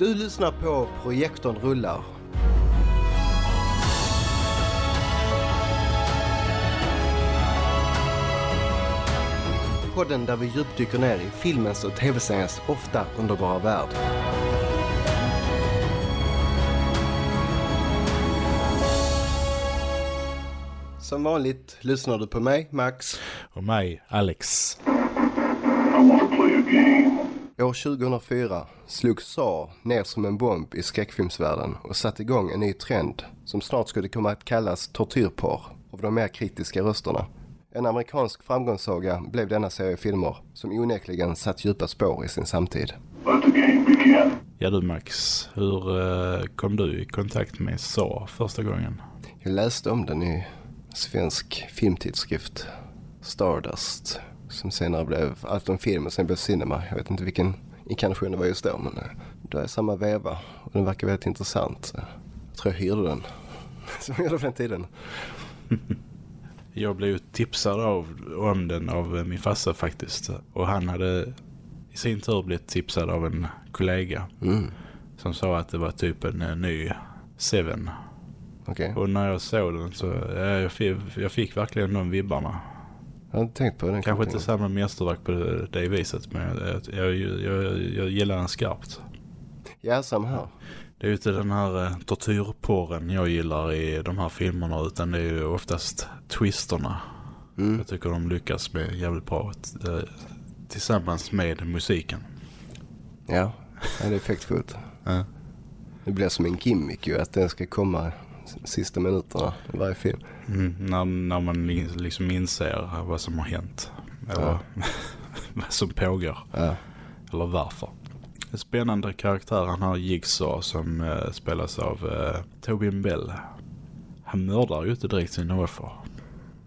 Du lyssnar på Projektorn rullar. Podden där vi djupdyker ner i filmens och tv-seriens ofta underbara värld. Som vanligt lyssnar du på mig, Max. Och mig, Alex. År 2004 slog Saw ner som en bomb i skräckfilmsvärlden och satte igång en ny trend som snart skulle komma att kallas tortyrporr av de mer kritiska rösterna. En amerikansk framgångssaga blev denna serie filmer som onekligen satt djupa spår i sin samtid. Ja du Max, hur eh, kom du i kontakt med Saw första gången? Jag läste om den i svensk filmtidskrift Stardust som senare blev allt om film och sen blev cinema. Jag vet inte vilken inkarnation det var just då men eh, det är samma veva och den verkar väldigt intressant. Jag tror jag hyrde den som jag gjorde på den tiden. Jag blev tipsad av, om den av min farsa faktiskt. Och han hade i sin tur blivit tipsad av en kollega. Mm. Som sa att det var typ en eh, ny Seven. Okej, Och när jag såg den så ja, jag, fick, jag fick verkligen de vibbarna. Jag har inte tänkt på den Kanske inte samma mästerverk på det, det viset men jag, jag, jag, jag, gillar den skarpt. Ja, samma här. Det är ju inte den här eh, tortyrporren jag gillar i de här filmerna utan det är ju oftast twisterna. Mm. Jag tycker de lyckas med jävligt bra eh, tillsammans med musiken. Ja, ja, det är effektfullt. Ja. Det blir som en gimmick ju att den ska komma sista minuterna i varje film. Mm, när, när man li- liksom inser vad som har hänt. Eller Ja. vad som pågår. Ja, Eller varför. En spännande karaktär han har Jigsaw som eh, spelas av eh, Tobin Bell. Han mördar ju inte direkt sina offer.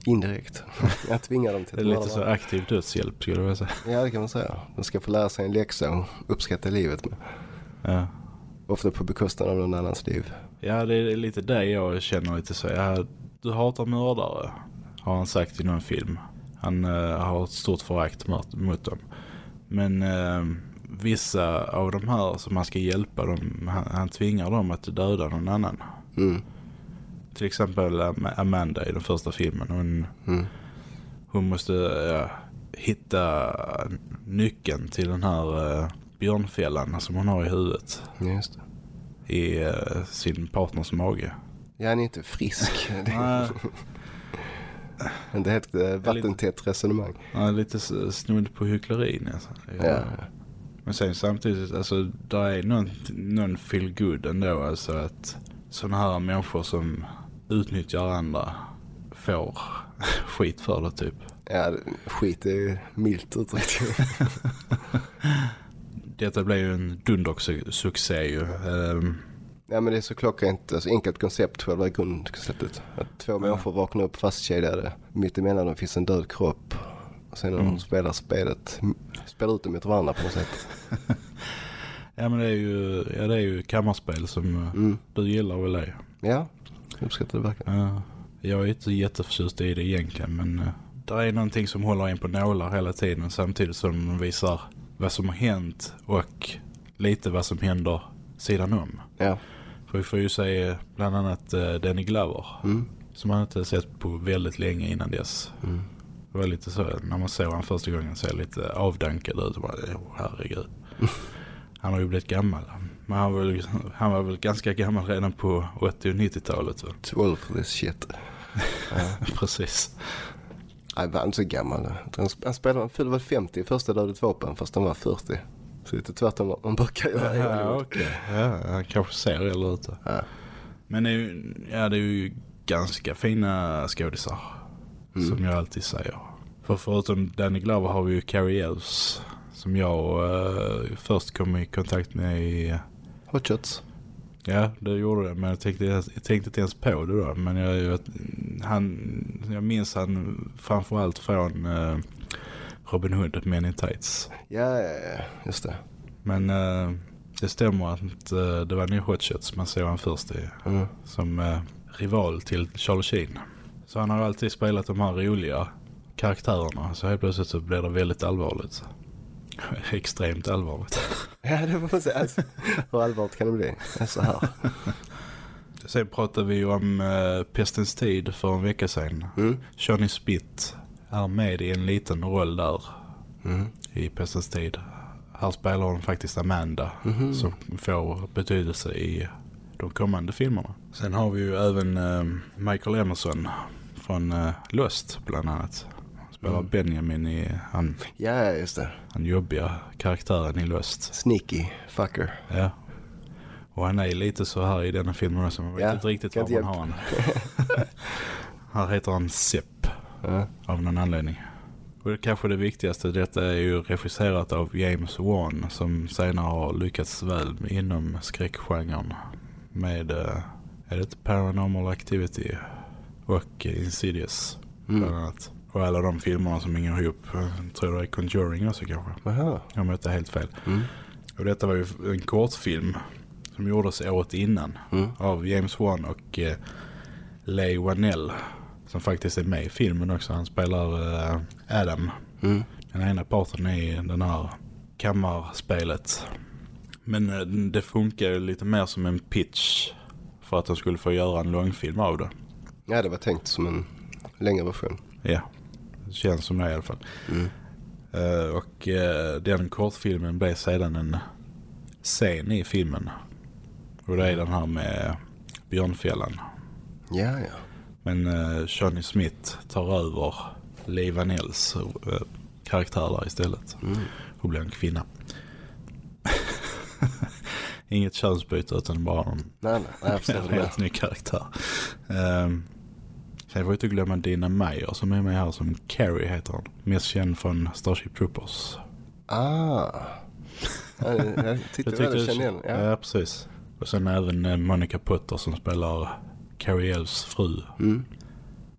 indirekt. Jag tvingar dem till Det är att lite så aktiv dödshjälp skulle jag vilja säga. Ja, det kan man säga. De ska få lära sig en läxa och uppskatta livet. Med. Ja. Ofta på bekostnad av någon annans liv. Ja, det är lite det jag känner lite så. Ja, du hatar mördare, har han sagt i någon film. Han eh, har ett stort förakt mot, mot dem. Men eh, vissa av de här som man ska hjälpa, dem, han, han tvingar dem att döda någon annan. Mm. Till exempel Am- Amanda i den första filmen. Hon, Mm. hon måste ja, hitta nyckeln till den här eh, björnfällan som hon har i huvudet. Just det. I eh, sin partners mage. Ja, han är inte frisk. Det Nej, är helt eh, vattentätt resonemang. han är lite snudd på hyckleri nästan. Ja. Men sen samtidigt, alltså, där är någon, någon feel good ändå. Alltså att sådana här människor som utnyttjar andra får skit för det typ. Ja, det- skit är ju milt uttryckt. Detta blev ju en dundersuccé ju. Ehm, ja, men det är så klockrent, alltså enkelt koncept, själva grundkonceptet. Att två människor vaknar upp fastkedjade. Mitt emellan dem finns en död kropp. Och sen när de Mm. spelar spelet, spelar ut dem mot varandra på något sätt. Ja men det är ju, ja, det är ju kammarspel som eh, Mm. du gillar väl det. Ja, jag uppskattar det verkligen. Ja, jag är inte jätteförtjust i det egentligen men uh, det är någonting som håller en på nålar hela tiden samtidigt som de visar vad som har hänt och lite vad som händer sidan om. Ja. För vi får ju se bland annat uh, Danny Glover Mm. som man inte sett på väldigt länge innan dess. Mm. Det var lite så, när man såg han första gången så är lite avdankad ut. Och Bara, oh, herregud. Han har ju blivit gammal. Men han var, väl, han var väl ganska gammal redan på 80- och 90-talet. va? Too old for this shit. Precis. Nej, var inte så gammal. Han, spelade, han fyllde väl 50 i första Dödligt vapen fast han var 40. Så lite tvärtom vad man brukar göra Ja, Hollywood. okej. ja, han kanske ser äldre ut. Ja. Men det är, ju, ja, det är ju ganska fina skådisar. Mm. Som jag alltid säger. För förutom Danny Glover har vi ju Carrie Elves. Som jag eh, först kom i kontakt med i Hot shots. Ja, det gjorde det. Men jag tänkte, jag tänkte inte ens på det då. Men jag, jag, han, jag minns han framförallt från eh, Robin Hood, Men in Tights. Ja, ja, ja, just det. Men eh, det stämmer att eh, det var New Hot Shots man såg han först i. Mm. Som eh, rival till Charlie Sheen. Så han har alltid spelat de här roliga karaktärerna. Så helt plötsligt så blir det väldigt allvarligt. Extremt allvarligt. Ja, det får man säga. Alltså, hur allvarligt kan det bli? Så här. Sen pratade vi om uh, Pestens tid för en vecka sedan. Mm. Johnny Spitt är med i en liten roll där Mm. i Pestens tid. Här spelar hon faktiskt Amanda Mhm. som får betydelse i de kommande filmerna. Sen har vi ju även eh, Michael Emerson från eh, Lost bland annat. Han spelar Mm. Benjamin i han, Ja, just det. han jobbiga karaktären i Lost. Sneaky fucker. Ja. Och han är lite så här i denna filmen också. Man vet Ja, inte riktigt var man har honom. här heter han Sepp Ja. av någon anledning. Och det kanske det viktigaste, detta är ju regisserat av James Wan som senare har lyckats väl inom skräckgenren med, eh, är det Paranormal Activity och Insidious bland Mm. annat. Och alla de filmerna som hänger ihop, jag tror det är Conjuring också kanske, Jaha. om jag är helt fel. Mm. Och detta var ju en kortfilm som gjordes året innan Mm. av James Wan och eh, Leigh Whannell som faktiskt är med i filmen också. Han spelar eh, Adam. Mm. Den ena parten i den här kammarspelet. Men eh, det funkar ju lite mer som en pitch för att de skulle få göra en långfilm av det. Ja, det var tänkt som en längre version. Ja, känns som det i alla fall. Mm. Eh, och eh, den kortfilmen blev sedan en scen i filmen. Och det är den här med björnfällan. Ja, ja. Men eh, Johnny Smith tar över Lee Vanells eh, karaktär där istället. Mm. Och blir en kvinna. Inget könsbyte utan bara en Nej, nej. Helt ny karaktär. Um, sen får jag inte glömma Dina Meyer som är med här som Carrie heter hon. Mest känd från Starship Troopers. Ah. Ja, jag tyckte väl jag du- kände igen. Ja. ja, precis. Och sen även eh, Monica Potter som spelar Carrie Elves fru. Mm.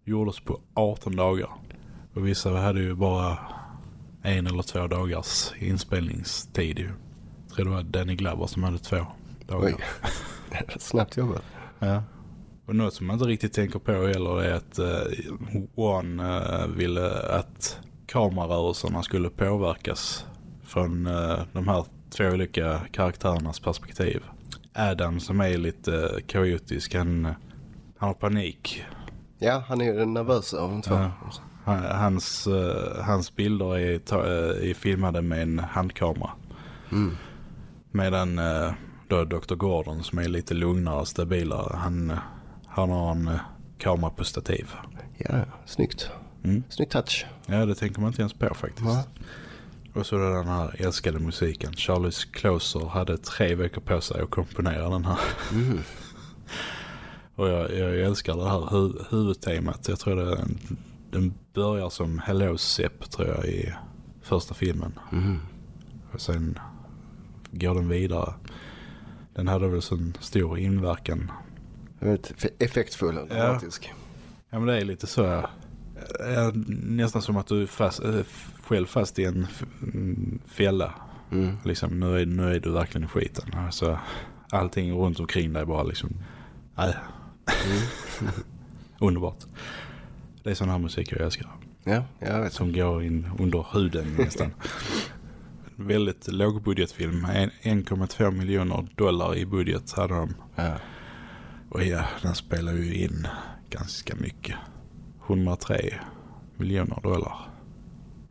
Gjordes på 18 dagar. Och vissa hade ju bara en eller två dagars inspelningstid ju. Jag tror det var Danny Glover som hade två dagar. Oj. Snabbt jobbat. Ja. Och något som man inte riktigt tänker på heller är att uh, One eh, ville att kamerarörelserna skulle påverkas från eh, de här två olika karaktärernas perspektiv. Adam som är lite uh, kaotisk, han, han har panik. Ja, han är ju den nervösa av de två. Ja. Han, hans, eh, hans bilder är, eh, är filmade med en handkamera. Mm. Medan eh, då Dr. Gordon som är lite lugnare och stabilare, han, eh, han har en eh, kamera på stativ. Ja, ja. snyggt. Mm. Snygg touch. Ja, det tänker man inte ens på faktiskt. Nej. Och så den här älskade musiken. Charles Closer hade tre veckor på sig att komponera den här. Mm. Och jag, jag älskar det här hu huvudtemat. Jag tror det, den börjar som Hello Sepp tror jag i första filmen. Mm. Och sen går den vidare. Den hade väl sån stor inverkan. Väldigt effektfull och dramatisk. Ja men det är lite så. ja. Ja, nästan som att du är fast, äh, själv fast i en en fälla. Mm. Liksom, nu, är, nu är du verkligen i skiten. Alltså, allting runt omkring dig bara liksom... Nej. Underbart. Det är sån här musik jag älskar. Ja, jag vet. Som går in under huden nästan. Väldigt lågbudgetfilm. En- 1,2 miljoner dollar i budget hade de. Ja. Och ja, den spelar ju in ganska mycket. 103 miljoner dollar.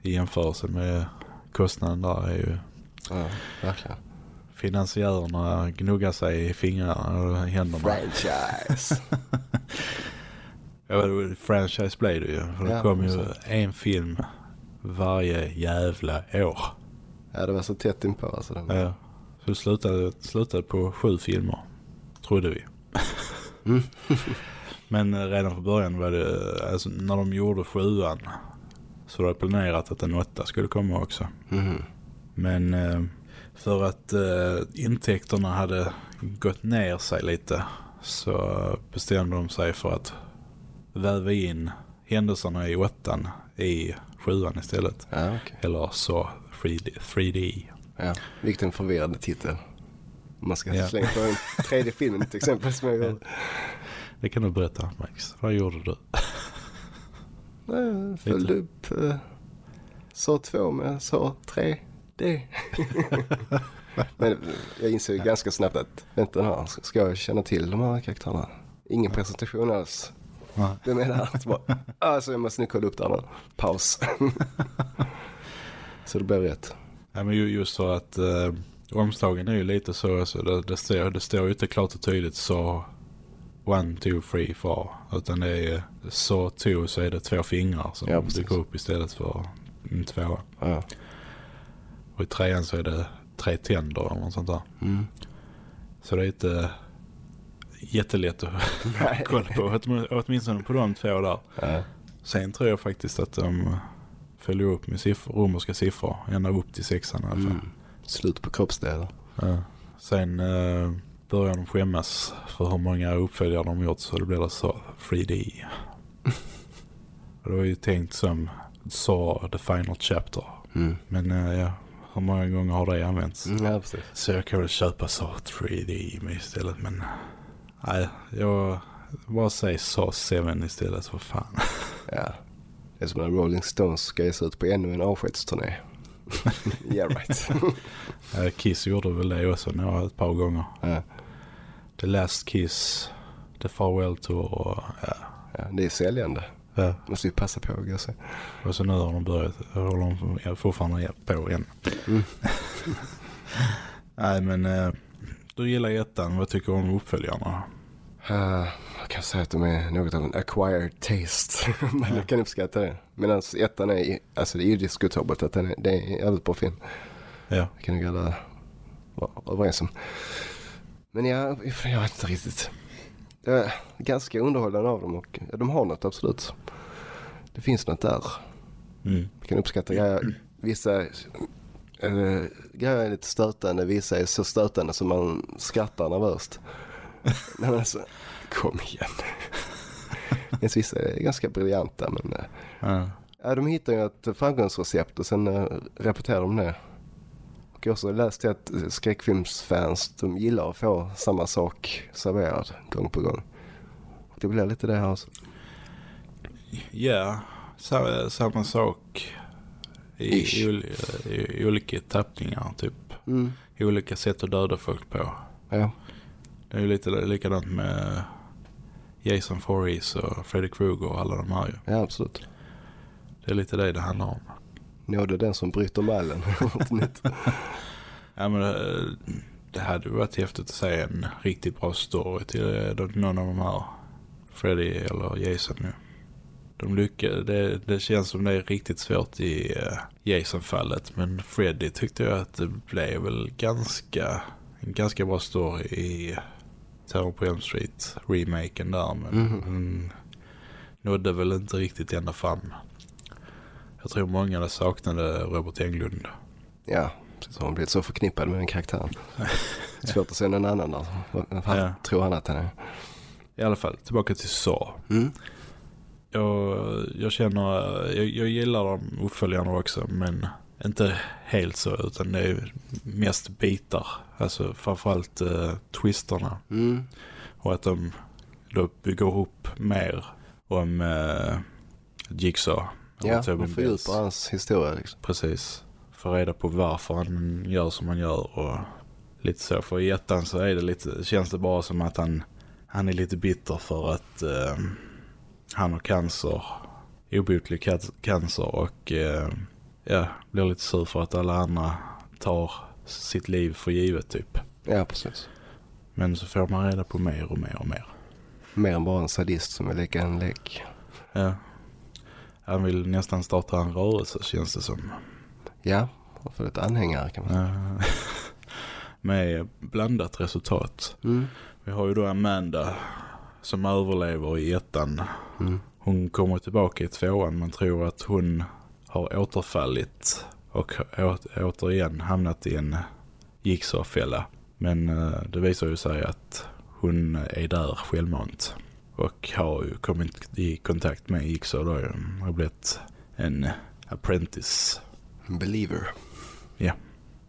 I jämförelse med kostnaden där är ju ja, verkligen. finansiärerna gnuggar sig i fingrarna och händerna. Franchise. Ja, franchise blev det ju. För det Ja, kom ju så. en film varje jävla år. ja, det var så tätt inpå alltså. Den. Ja. Så slutade, slutade på sju filmer. Trodde vi. Mm. Men redan från början var det, alltså när de gjorde sjuan så var det planerat att en åtta skulle komma också. Mm. Men eh, för att eh, intäkterna hade gått ner sig lite så bestämde de sig för att väva in händelserna i åttan i sjuan istället. Ja, okej. Eller så 3D. 3D. Ja, vilken förvirrande titel. Man ska Ja. slänga på en tredje film till exempel som jag gjorde. Det kan du berätta Max. Vad gjorde du? Jag följde upp uh, så två med så tre. det. Men jag inser ju ganska snabbt att vänta här, ska jag känna till de här karaktärerna? Ingen presentation alls. Nej. Vem är det här? Så bara, Alltså jag måste nu kolla upp det här. Paus. så det blev rätt. Ja, men ju- just så att eh, omslagen är ju lite så. Alltså, det, det, står, det står ju inte klart och tydligt så one, two, three, four. Utan det är så two så är det två fingrar som Ja, precis. dyker upp istället för en tvåa. Ja. Och i trean så är det tre tänder eller något sånt där. Mm. Så det är inte jättelätt att Nej. kolla på. Åtm- Åtminstone på de två där. Ja. Sen tror jag faktiskt att de följer upp med siffror, romerska siffror. Ända upp till sexan i alla fall. Mm. Slut på kroppsdelar. Ja. Sen eh, börjar de skämmas för hur många uppföljare de gjort så det blir det så 3D. Och det var ju tänkt som så The Final Chapter. Mm. Men eh, ja, hur många gånger har det använts? Mm, ja, precis. Så jag kan väl köpa så 3D med istället men nej, jag bara säger så 7 istället för fan. Ja. Det är som när Rolling Stones ska ge sig ut på ännu en avskedsturné. yeah right. Kiss gjorde väl det också några, ett par gånger. ja. The Last Kiss, The Farewell Tour och ja. ja, det är säljande. ja. Måste ju passa på att gå sig. Och så nu har de börjat, håller de fortfarande på igen. Mm. Nej men eh, du gillar ettan, vad tycker du om uppföljarna? Uh, jag kan säga att de är något av en acquired taste. Men jag kan uppskatta det. Medan ettan är, alltså det är ju diskutabelt att den är, det är en jävligt bra film. Ja. Det kan nog alla vara överens om. Men jag, jag vet inte riktigt. Jag är ganska underhållande av dem och ja, de har något absolut. Det finns något där. Mm. Jag kan uppskatta grejer. Vissa äh, grejer är lite stötande. Vissa är så stötande som man skrattar nervöst. Nej men alltså, kom igen. Medan vissa är ganska briljanta men äh, Ja. ja, de hittar ju ett framgångsrecept och sen äh, repeterar de det. Och jag har också läst att skräckfilmsfans de gillar att få samma sak serverad gång på gång. Och det blir lite det här också. Ja, sa- samma sak i, i, i, i olika tappningar typ. Mm. I olika sätt att döda folk på. Ja, Det är ju lite likadant med Jason Voorhees och Freddy Krueger och alla de här ju. ja absolut. Det är lite det det handlar om. Nådde den som bryter mallen. Ja men det, det hade ju varit häftigt att se en riktigt bra story till eh, någon av de här. Freddy eller Jason nu. De lyckades, det, det känns som det är riktigt svårt i uh, Jason-fallet. Men Freddy tyckte jag att det blev väl ganska, en ganska bra story i Terror på Elm Street, remaken där. Men Mhm. den nådde väl inte riktigt ända fram. Jag tror många saknade Robert Englund. Ja, precis. Hon blivit så förknippad med den karaktären. Svårt att se någon annan där. Fan Ja. tror han att han är? I alla fall, tillbaka till Saw. Mm. Jag, jag känner, jag, jag gillar de uppföljarna också men inte helt så utan det är mest bitar. Alltså framförallt uh, twisterna Mm. och att de då bygger ihop mer om uh, Jigsaw. Ja, man fördjupar hans historia liksom. Precis. Få reda på varför han gör som han gör och lite så. För i ettan så är det lite, känns det bara som att han, han är lite bitter för att eh, han har cancer, obotlig ca- cancer och eh, ja, blir lite sur för att alla andra tar sitt liv för givet typ. Ja, precis. Men så får man reda på mer och mer och mer. Mer än bara en sadist som vill leka en lek. Ja. Han vill nästan starta en rörelse känns det som. Ja, och få lite anhängare kan man säga. Med blandat resultat. Mm. Vi har ju då Amanda som överlever i ettan. Mm. Hon kommer tillbaka i tvåan men tror att hon har återfallit och återigen hamnat i en Jigsaw-fälla. Men eh, det visar ju sig att hon är där självmant och har ju kommit i kontakt med Jigsaw då. Har blivit en apprentice. Believer.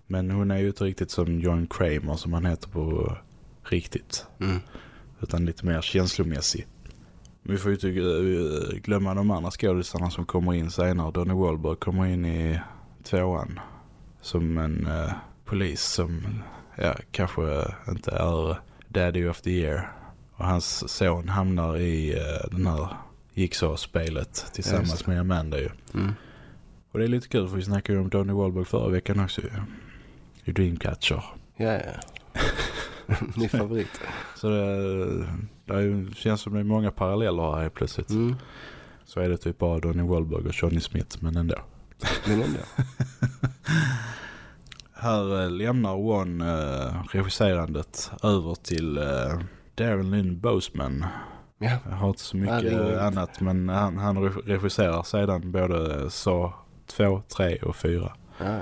Men hon är ju inte riktigt som John Kramer som han heter på riktigt. Mm. Utan lite mer känslomässig. Vi får ju inte eh, glömma de andra skådisarna som kommer in senare. Donny Wahlberg kommer in i tvåan. som en uh, polis som ja, kanske inte är Daddy of the Year. Och hans son hamnar i uh, den här Jigsaw-spelet tillsammans med Amanda ju. Mm. Och det är lite kul för vi snackade ju om Donny Wahlberg förra veckan också ju. I Dreamcatcher. Ja, ja. Min favorit. Så det, det känns som det är många paralleller här plötsligt. Mm. Så är det typ bara Donny Wahlberg och Johnny Smith, men ändå. Men ändå. Här eh, lämnar One eh, regisserandet över till eh, Darren Lynn Boseman. Ja. Jag har inte så Ja, mycket inget. annat, men han, han regisserar sedan både Saw 2, 3 och 4. ja.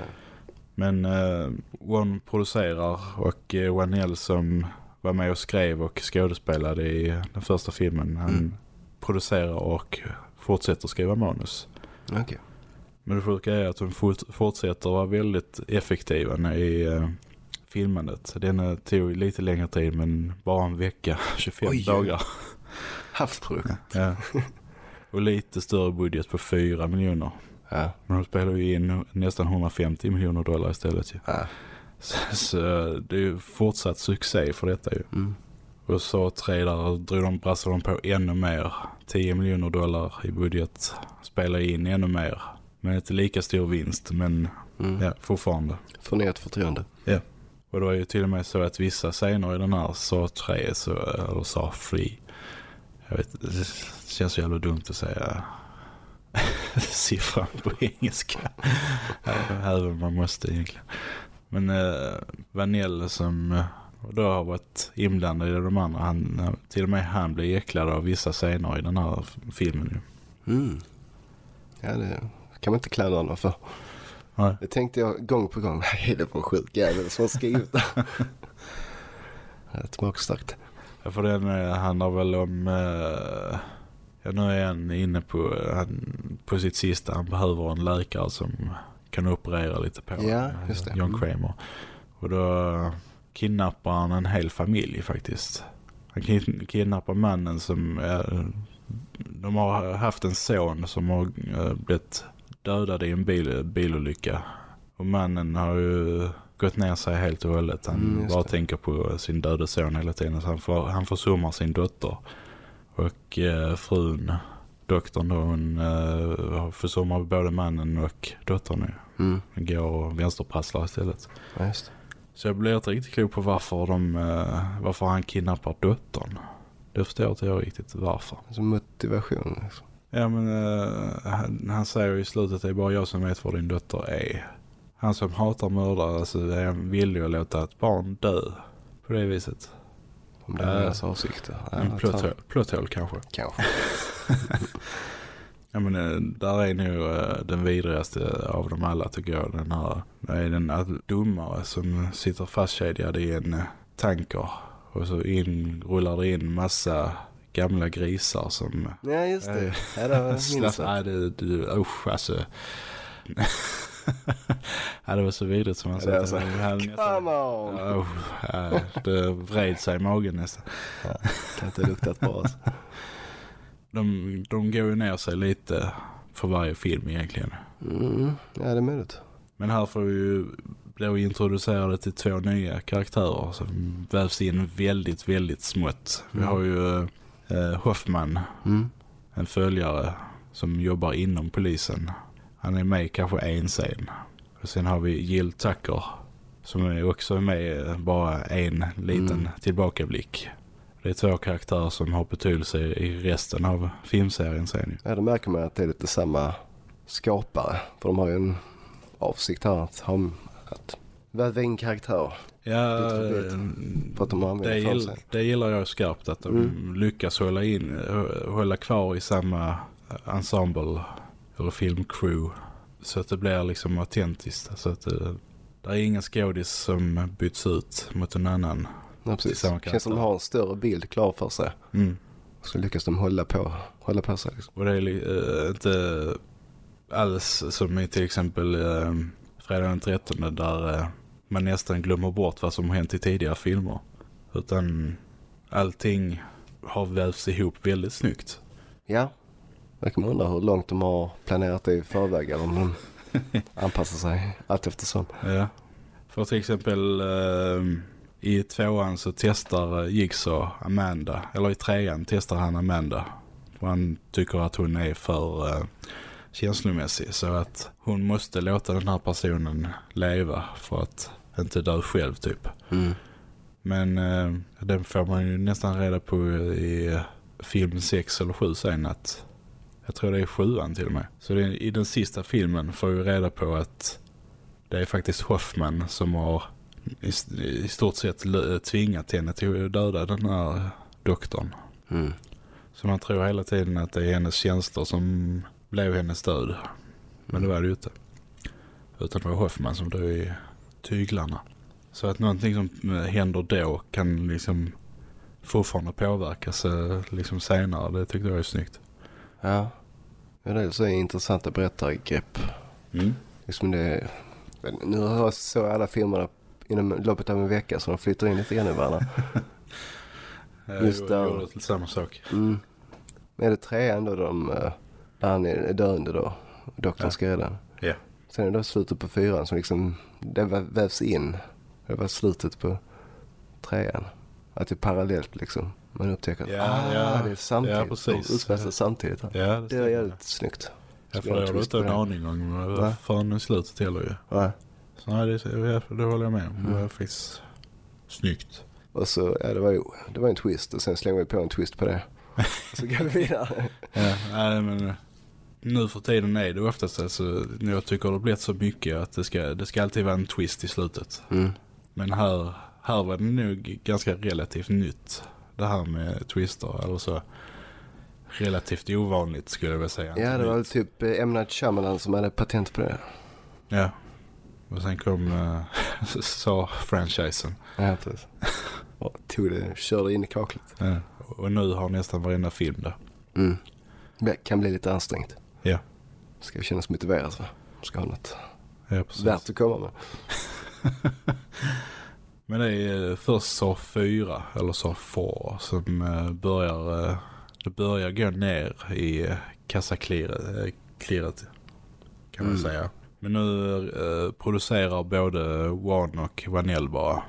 Men eh, One producerar och eh, Wanell som var med och skrev och skådespelade i den första filmen. Han Mm. producerar och fortsätter skriva manus. Okej. Men det sjuka är att fort, fortsätter vara väldigt effektiva i eh, filmandet. Den tog lite längre tid men bara en vecka, 25 Oj. dagar. Havsprodukt. Ja. Och lite större budget på 4 miljoner. Ja. Men de spelar ju in nästan 150 miljoner dollar istället ja. Så, det är ju fortsatt succé för detta ju. Mm. Och så tre där drog de, brassade de på ännu mer. 10 miljoner dollar i budget. Spelar in ännu mer. Men inte lika stor vinst men Mm. ja, fortfarande. Förnyat förtroende. Och det var ju till och med så att vissa scener i den här sa 3 så, eller sa free. Jag vet, det känns så jävla dumt att säga siffran på engelska. Även man måste egentligen. Men eh, Vanell som eh, då har varit inblandad i de andra, han, till och med han blir äcklad av vissa scener i den här filmen. Mm. Ja, det kan man inte klandra honom för. Nej. Det tänkte jag gång på gång. Nej, det var en sjuk jävel som har skrivit det. Rätt magstarkt. Ja, för den eh, handlar väl om... Eh, ja, nu är han inne på, han, på sitt sista. Han behöver en läkare som kan operera lite på Ja, just det. John Mm. Kramer. Och då kidnappar han en hel familj faktiskt. Han kid- kidnappar mannen som... De har haft en son som har eh, blivit dödad i en bil, bilolycka. Och mannen har ju gått ner sig helt och hållet. Han Mm, bara det. tänker på sin döda son hela tiden. Så han, får, han försummar sin dotter. Och eh, frun, doktorn då, hon eh, försummar både mannen och dottern nu. Mm. Och vänsterprasslar istället. Ja, just. Så jag blir inte riktigt klok på varför, de, eh, varför han kidnappar dottern. Det förstår inte jag riktigt varför. Alltså motivation. Liksom. Ja men eh, han, han säger i slutet att det är bara jag som vet var din dotter är. Han som hatar mördare alltså, är villig att låta ett barn dö på det viset. Om det är deras avsikter. En hole kanske. Kanske. Ja men eh, där är nog eh, den vidrigaste av dem alla tycker jag. Den här, det är den domare som sitter fastkedjad i en eh, tanker. Och så in, rullar det in massa gamla grisar som... Ja, just det. Eh, Ja, det Slapp, jag. nej, det, det, usch alltså. ja, det var så vidrigt som han Ja, det sa. nästan- Come on! Ja, usch, ja, det vred sig i magen nästan. Kan inte luktat bra. Alltså. De, de går ju ner sig lite för varje film egentligen. Mm. Ja, det är möjligt. Men här får vi ju då introducerade till två nya karaktärer som vävs in väldigt, väldigt smått. Vi Mm. har ju eh, Hoffman, Mm. en följare som jobbar inom polisen. Han är med kanske en scen. Och sen har vi Jill Tucker som är också med bara en liten Mm. tillbakablick. Det är två karaktärer som har betydelse i resten av filmserien sen. Ja, då märker man att det är lite samma skapare. För de har ju en avsikt här att, ha, att väva in karaktär. Ja, Bit för eh, att de det, gill, det gillar jag skarpt att de Mm. lyckas hålla, in, hå- hålla kvar i samma ensemble eller filmcrew. Så att det blir liksom autentiskt. Så att det, det är ingen skådis som byts ut mot en annan. Ja, precis. Känns som de har en större bild klar för sig. Mm. Så lyckas de hålla på, hålla på sig. Liksom. Och det är eh, inte alls som i till exempel eh, Fredag den 13 där eh, man nästan glömmer bort vad som har hänt i tidigare filmer. Utan allting har vävts ihop väldigt snyggt. Ja. Jag kan undra hur långt de har planerat det i förväg. Eller om de Anpassa sig allt eftersom. Ja. För till exempel eh, i tvåan så testar Jigsaw Amanda, eller i trean testar han Amanda. För han tycker att hon är för eh, känslomässig så att hon måste låta den här personen leva för att inte dö själv typ. Mm. Men eh, den får man ju nästan reda på i film 6 eller 7 sen att jag tror det är sjuan till och med. Så det, i den sista filmen får vi reda på att det är faktiskt Hoffman som har i, i stort sett tvingat henne till att döda den här doktorn. Mm. Så man tror hela tiden att det är hennes tjänster som blev hennes död. Men det var det ju inte. Utan det var Hoffman som dog i tyglarna. Så att någonting som eh, händer då kan liksom fortfarande påverkas eh, liksom senare. Det tyckte jag är snyggt. Ja. ja, det är så intressanta berättargrepp. Mm. Liksom det, nu har jag så alla filmerna inom loppet av en vecka så de flyttar in lite grann i varandra. Jag Just gjorde- det. gjorde till samma sak. Mm. Men är det trean då de, eh, där han är döende då? Doktorn Ja. ska rädda honom. Ja. Sen är det då slutet på fyran som liksom, det vä- vävs in. Det var slutet på trean. Att det är parallellt liksom. Man upptäcker att Ja, ah, ja. det är samtidigt. Ja, precis. De utspelar sig samtidigt. Här. Ja, det, Det är jävligt snyggt. Jag Spelar får twist inte en aning om Va? förrän i slutet heller ju. Ja. Nej, det, det, håller jag med om. Det Mm. var faktiskt snyggt. Och så, ja det var ju, det var en twist och sen slänger vi på en twist på det. Och så går vi vidare. Ja, nej, men eh, nu för tiden är det oftast alltså, jag tycker det har blivit så mycket att det ska, det ska alltid vara en twist i slutet. Mm. Men här, här var det nog ganska relativt nytt. Det här med twister eller så. Relativt ovanligt skulle jag vilja säga. Ja, det var väl typ eh. Night Shyamalan som hade patent på det. Ja. Och sen kom uh, sa franchisen. Ja, precis. Och tog det, körde in i kaklet. Ja. Och nu har nästan varenda film där. Mm. Det kan bli lite ansträngt. Ja. Ska vi kännas motiverade va? Ska ha något Ja, precis. värt att komma med. Men det är eh, först så fyra eller så få som eh, börjar det börjar gå ner i kassaklirret kan man Mm. säga. Men nu eh, producerar både One och Vanell bara.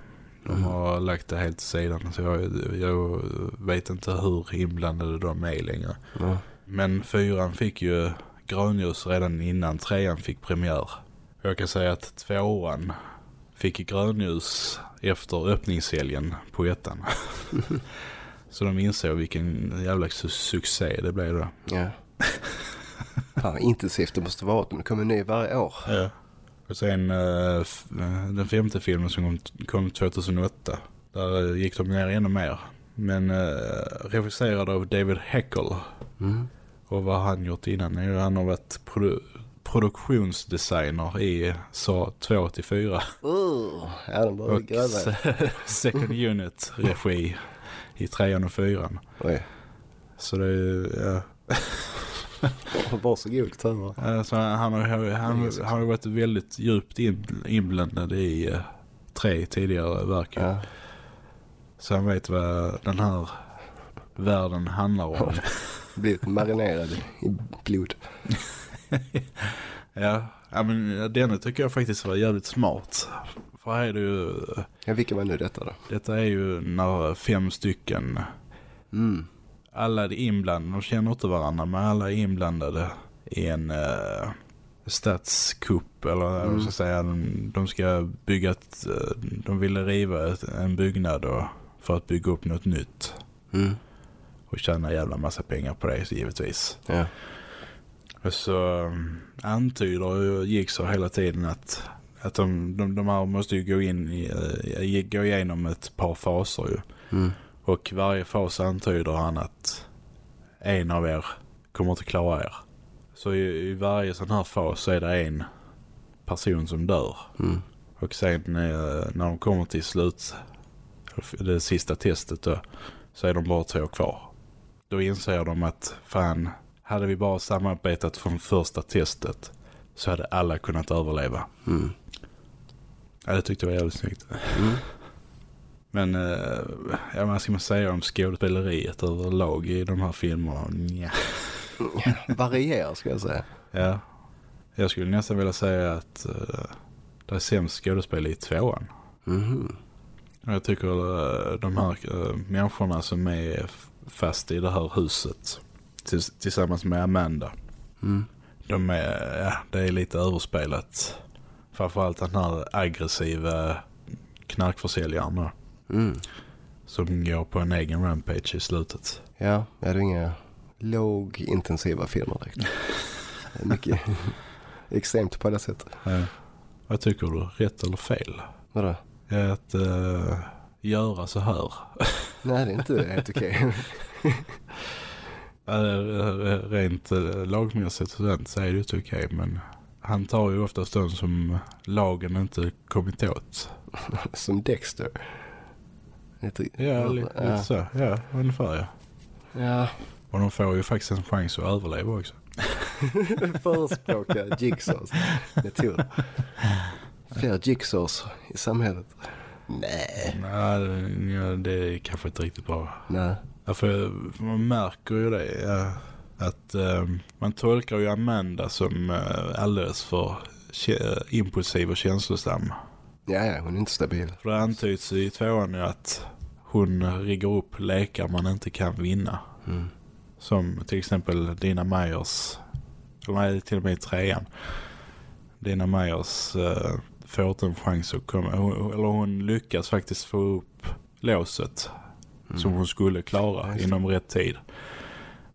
De Mm. har lagt det helt till sidan så jag, jag vet inte hur inblandade de är längre. Ja. Men fyran fick ju grönljus redan innan trean fick premiär. Jag kan säga att tvåan fick grönljus efter öppningshelgen på ettan. Så de insåg vilken jävla su- succé det blev då. ja. Fan intensivt det måste vara. De kommer ny varje år. Ja. Och sen eh, eh, den femte filmen som kom, kom 2008. Där eh, gick de ner ännu mer. Men regisserad av David Heckel. Mm. Och vad han gjort innan? är Han har varit produ produktionsdesigner i SA 2-4 Uh, ja, de börjar och second unit regi i trean och fyran. Oj. Så det är ja. Varsågod ta över. alltså, han, har, han, han har varit väldigt djupt in, inblandad i eh, tre tidigare verk. Ja. Så han vet vad den här världen handlar om. Blivit marinerad i blod. ja, ja, men denna tycker jag faktiskt var jävligt smart. För här är det ju Ja, vilka var nu detta då? Detta är ju när fem stycken, Mm. Alla är inblandade, de känner inte varandra men alla är inblandade i en uh, statskupp eller Mm. ska jag säga, de, de ska bygga ett, eh, de ville riva ett, en byggnad och, för att bygga upp något nytt Mm. och tjäna jävla massa pengar på det givetvis. Ja. Och så um, antyder ju Jigsaw hela tiden att, att de, de, de här måste ju gå in i, eh, gå igenom ett par faser ju. Mm. Och varje fas antyder han att en av er kommer inte klara er. Så i, i varje sån här fas så är det en person som dör. Mm. Och sen eh, när de kommer till slut, det sista testet då, så är de bara två kvar. Då inser de att fan, hade vi bara samarbetat från första testet så hade alla kunnat överleva. Mm. Ja, det tyckte jag var jävligt snyggt. Mm. Men eh, ja, vad ska man säga om skådespeleriet överlag i de här filmerna? Nja. Varierar ska jag säga. Ja. Jag skulle nästan vilja säga att uh, det är sämst skådespel i tvåan. Mhm. Jag tycker uh, de här uh, människorna som är fast i det här huset tills, tillsammans med Amanda. Mm. De är, ja, det är lite överspelat. Framförallt den här aggressiva knarkförsäljaren Mm. som går på en egen rampage i slutet. Ja, det är inga lågintensiva filmer direkt. Mycket extremt på det sättet. Ja. Vad tycker du? Rätt eller fel? Vadå? Att uh, göra så här. Nej, det är inte helt okej. Uh, rent uh, lagmässigt sånt så är det inte okej. Men han tar ju oftast de som lagen inte kommit åt. Som Dexter. Lite, Ja, li lite ja. så. Ja, ungefär ja. ja. Och de får ju faktiskt en chans att överleva också. Förespråka jigsaws metod. Fler jigsaws i samhället. Nej. Nej, det är kanske inte riktigt bra. Nej. Ja, för man märker ju det. Ja, att eh, man tolkar ju Amanda som eh, alldeles för impulsiv och känslosam. Ja, ja, hon är inte stabil. För det antyds i tvåan ju att hon riggar upp lekar man inte kan vinna. Mm. Som till exempel Dina Meyers. Eller nej, till och med i trean. Dina Meyers eh, får inte en chans att komma. Hon, eller hon lyckas faktiskt få upp låset. Mm. Som hon skulle klara det. inom rätt tid.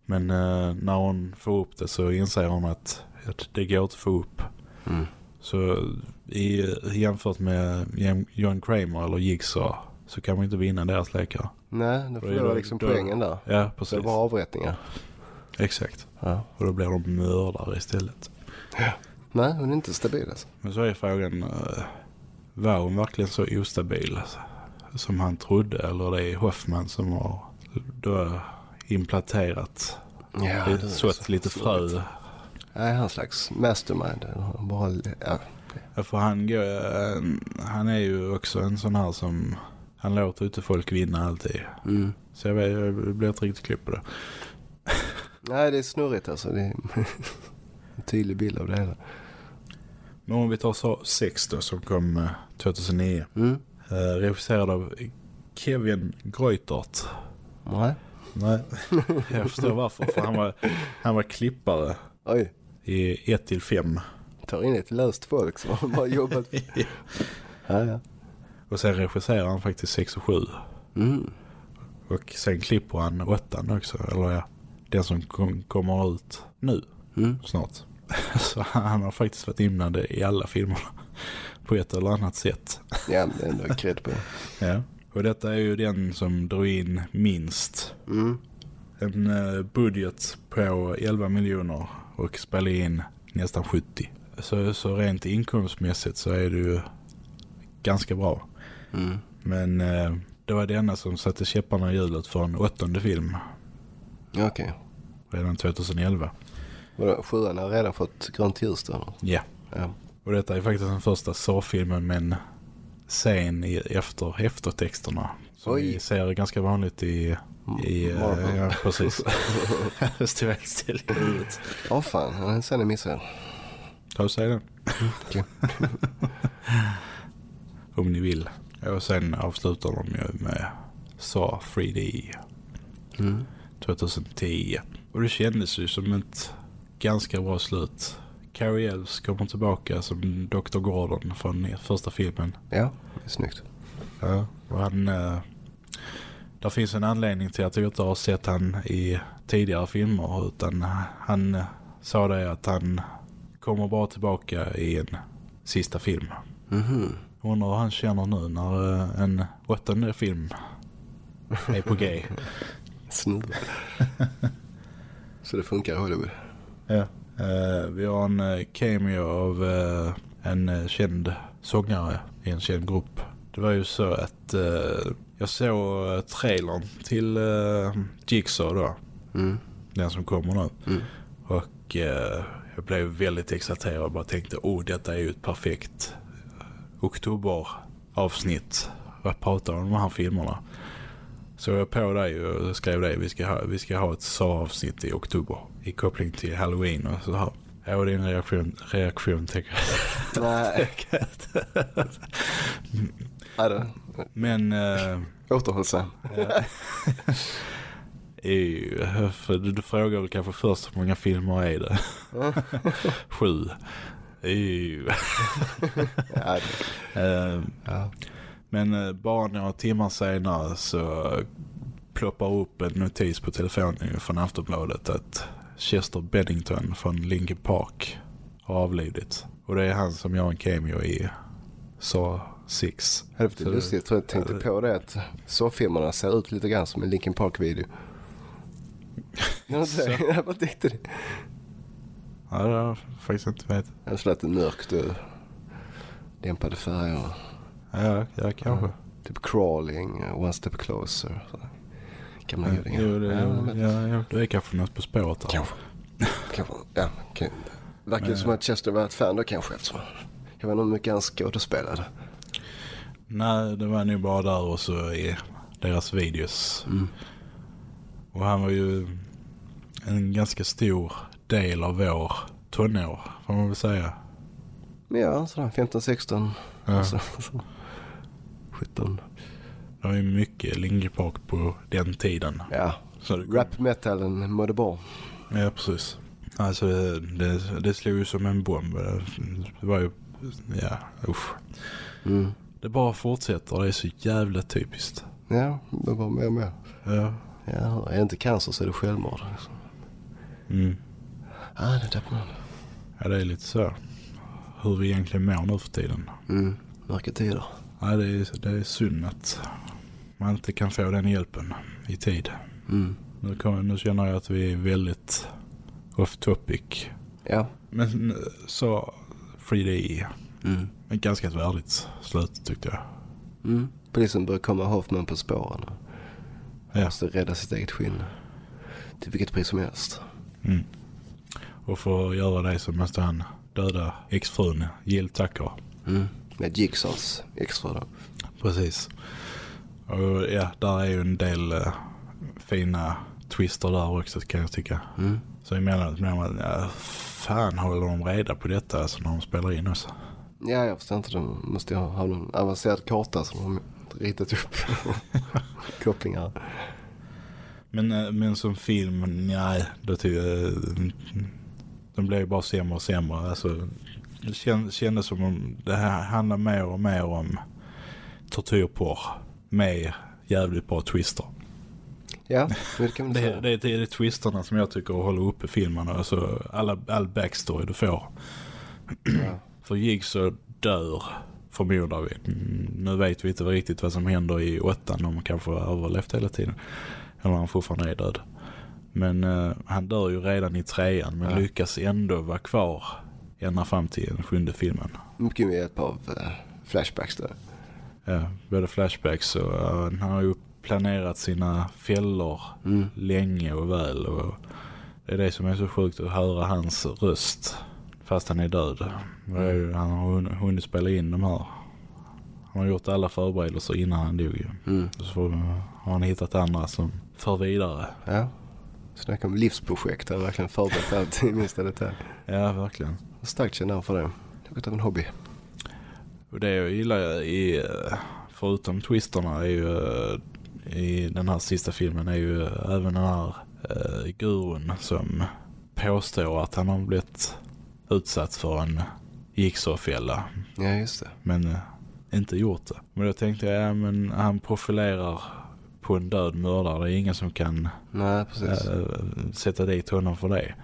Men eh, när hon får upp det så inser hon att, att det går inte att få upp. Mm. Så i, jämfört med John Kramer eller Jigsaw så kan man inte vinna deras läkare. Nej, då förlorar liksom då- poängen där. Ja, precis. det var avrättningar. Exakt. Ja. Och då blir de mördare istället. Nej, hon är inte stabil alltså. Men så är frågan, eh, var hon verkligen så ostabil som han trodde? Eller det är Hoffman som har då implanterat, Ja, det sått så- lite frö. rätt. Nej, han slags mastermind. Bara, ja. Ja, för han, går, eh, han är ju också en sån här som, han låter inte folk vinna alltid. Mm. Så jag, vet, jag blir inte riktigt klipp på det. Nej, det är snurrigt alltså. Det är en tydlig bild av det hela. Men om vi tar så 6 då som kom eh, 2009. Mm. Eh, regisserad av Kevin Greutert. Nej. Nej, jag förstår varför. För han var, han var klippare Oj, i 1 till 5. tar in ett löst folk som har jobbat. Ja, ja. Och sen regisserar han faktiskt 6 och 7. Mm. Och sen klipper han 8 också. Eller ja, den som kom, kommer ut nu Mm. snart. Så han har faktiskt varit inblandad i alla filmerna. På ett eller annat sätt. Ja, det är ändå cred på. Ja. Och detta är ju den som drog in minst. Mm. En eh, budget på 11 miljoner och spelade in nästan 70. Så, så rent inkomstmässigt så är det ju ganska bra. Mm. Men eh, det var det enda som satte käpparna i hjulet för en åttonde film Okej. redan 2011. Vadå, Sjuan har redan fått grönt ljus då? Ja. Ja. Och detta är faktiskt den första Saw-filmen med en scen i, efter eftertexterna. Som Oj. vi ser ganska vanligt i... i eh, Marvel. ja, precis. Jag i huvudet. Åh fan, den sen är missad. Ta och säg den. Okej. Om ni vill. Och sen avslutar de ju med Saw 3D Mm. 2010. Och det kändes ju som ett ganska bra slut. Carrie Elves kommer tillbaka som Dr. Gordon från första filmen. Ja, det är snyggt. Ja. Och han... Eh, där finns en anledning till att jag inte har sett han i tidigare filmer utan han eh, sa det att han kommer bara tillbaka i en sista film. Mhm. Undrar hur han känner nu när eh, en åttonde film är på G. Snubbe. Så det funkar i Hollywood. ja. Eh, vi har en eh, cameo av eh, en känd sångare i en känd grupp. Det var ju så att eh, jag såg trailern till Jigsaw då. Mm. Den som kommer nu. Mm. Och jag blev väldigt exalterad och bara tänkte, oh detta är ju ett perfekt oktoberavsnitt. Vad pratar om de här filmerna? Så jag på dig och skrev det, vi ska ha, vi ska ha ett SA-avsnitt i oktober i koppling till Halloween och så här. Ja, din reaktion, reaktion tänker jag. Nej. Nej, Men... Eh, återhållsam. ja. Eh, för du, du frågar väl kanske först hur många filmer är det? Sju. Eh, Ja. Men eh, bara några timmar senare så ploppar upp en notis på telefonen från Aftonbladet att Chester Bennington från Linkin Park har avlidit. Och det är han som gör en cameo i Saw 6. Det lite lustigt. Jag tror jag tänkte på det att så-filmerna ser ut lite grann som en Linkin Park-video. Jag Så. jag tänkte det. Ja, det har jag faktiskt inte vet. Det är lite mörkt och dämpade färger. Ja, ja kanske. Typ crawling, uh, one step closer. Så. Gamla Ja, godingar. jo, det, ja, ja, ja, det är kanske något på spåret. Här. Kanske. kanske. Ja, kan, verkar Men- som att Chester var ett fan då kanske eftersom jag vet inte hur mycket han skådespelade. Nej, det var nog bara där och så i deras videos. Mm. Och han var ju en ganska stor del av vår tonår, får man väl säga. Ja, sådär 15, 16, Ja. så, så, 17. Det var ju mycket Linkin Park på den tiden. Ja, rap metalen mådde bra. Ja, precis. Alltså det, det, det slog ju som en bomb. Det var ju, ja, usch. Mm. Det bara fortsätter, det är så jävla typiskt. Ja, det var mer och mer. Ja. Ja, är det inte cancer så är det självmord. Liksom. Mm. Ja, det är deprimerande. Ja, det är lite så. Hur vi egentligen mår nu för tiden. Mm. Mörka tider. Ja, det är, det är synd att man inte kan få den hjälpen i tid. Mm. Nu, kommer, nu känner jag att vi är väldigt off topic. Ja. Men så 3D Mm. ett ganska ett värdigt slut tyckte jag. Mm. Polisen börjar komma Hoffman på spåren. Ja. Måste rädda sitt eget skinn. Till vilket pris som helst. Mm. Och för att göra det så måste han döda exfrun Jill Tucker. Mm. Med Jigsaws extra då. Precis. Och ja, där är ju en del eh, fina twister där också kan jag tycka. Mm. Så jag menar, man, ja, fan håller de reda på detta alltså när de spelar in också? Ja, jag förstår inte. De måste ju ha ha någon avancerad karta som de ritat upp. Kopplingar. Men, eh, men som film, nej, då tycker jag de blev ju bara sämre och sämre. Alltså, det kän, kändes som om det här handlar mer och mer om tortyrporr med jävligt bra twister. Ja, det kan man Det, säga. det, det är de twisterna som jag tycker håller uppe filmen. Alltså alla, all backstory du får. Ja. För Jigsaw dör förmodar vi. Mm, Nu vet vi inte riktigt vad som händer i åttan. Om han kanske har överlevt hela tiden. Eller om han fortfarande är död. Men eh, han dör ju redan i trean. Men Ja. lyckas ändå vara kvar ända fram till den sjunde filmen. Mycket med hjälp av eh, flashbacks där. Ja, både flashbacks och eh, han har ju planerat sina fällor Mm. länge och väl. Och det är det som är så sjukt att höra hans röst fast han är död. Ju- Han har hun- hunnit spela in de här. Han har gjort alla förberedelser innan han dog ju. Mm. Och så har han hittat andra som för vidare. Ja. Snacka om livsprojekt. Han har verkligen förberett allt i minsta detalj. Ja, verkligen. Starkt känner för det. Något av en hobby. Och det jag gillar i, eh, förutom twisterna är ju eh, i den här sista filmen är ju eh, även den här uh, gurun som påstår att han har blivit utsatt för en Jigsaw-fälla Ja, just det. men eh, inte gjort det. Men då tänkte jag, ja men han profilerar på en död mördare. Det är ingen som kan Nej, eh, sätta dit honom för det.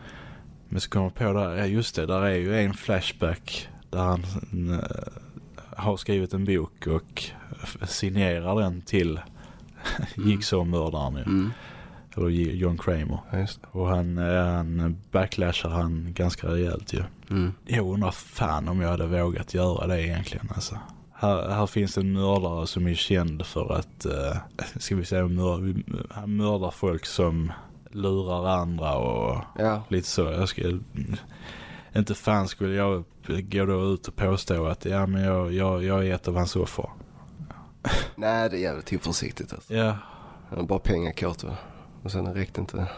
Men så kommer på där, ja just det, där är ju en flashback där han eh, har skrivit en bok och signerar den till Mm. Jigsaw-mördaren ju. Mm. Eller John Kramer. Ja. Och han, eh, han backlashar han ganska rejält ju. Mm. Jag undrar fan om jag hade vågat göra det egentligen alltså. Här, här finns en mördare som är känd för att, eh, ska vi säga, mör, han mördar folk som lurar andra och Ja, lite så. Jag ska, inte fan skulle jag gå då ut och påstå att ja, men jag, jag, jag är ett av hans offer. nej det är jävligt oförsiktigt alltså. Ja, Han har bara pengakort va. Och sen räckte inte.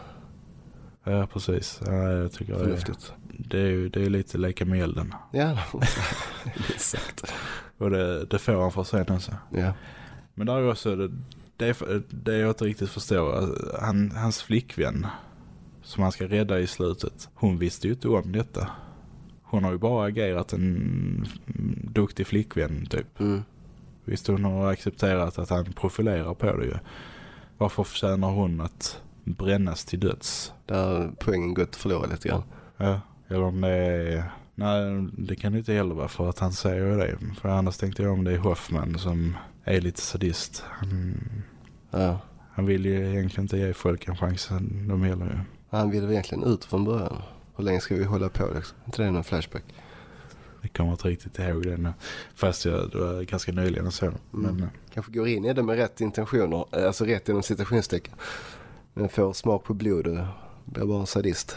Ja, precis. Ja, jag tycker Förnuftigt. det, är, det är lite leka med elden. Ja, exakt. Och det, det får han för sen också. Ja. Men där är också det, det, det jag inte riktigt förstår. Han, hans flickvän som han ska rädda i slutet. Hon visste ju inte om detta. Hon har ju bara agerat en duktig flickvän typ. Mm. Visst hon har accepterat att han profilerar på det ju. Varför förtjänar hon att brännas till döds? Där poängen gått förlorad lite grann. Ja, eller om det är... Nej, det kan det inte heller vara för att han säger ju det. För annars tänkte jag om det är Hoffman som är lite sadist. Han, Ja. han vill ju egentligen inte ge folk en chans de heller ju. Han ville egentligen ut från början. Hur länge ska vi hålla på liksom? inte det någon flashback? Jag kommer inte riktigt ihåg det nu. Fast jag, det var ganska nyligen och så. Men, eh, Kanske går in i det med rätt intentioner. Alltså rätt inom citationstecken. Men får smak på blod och blir bara en sadist.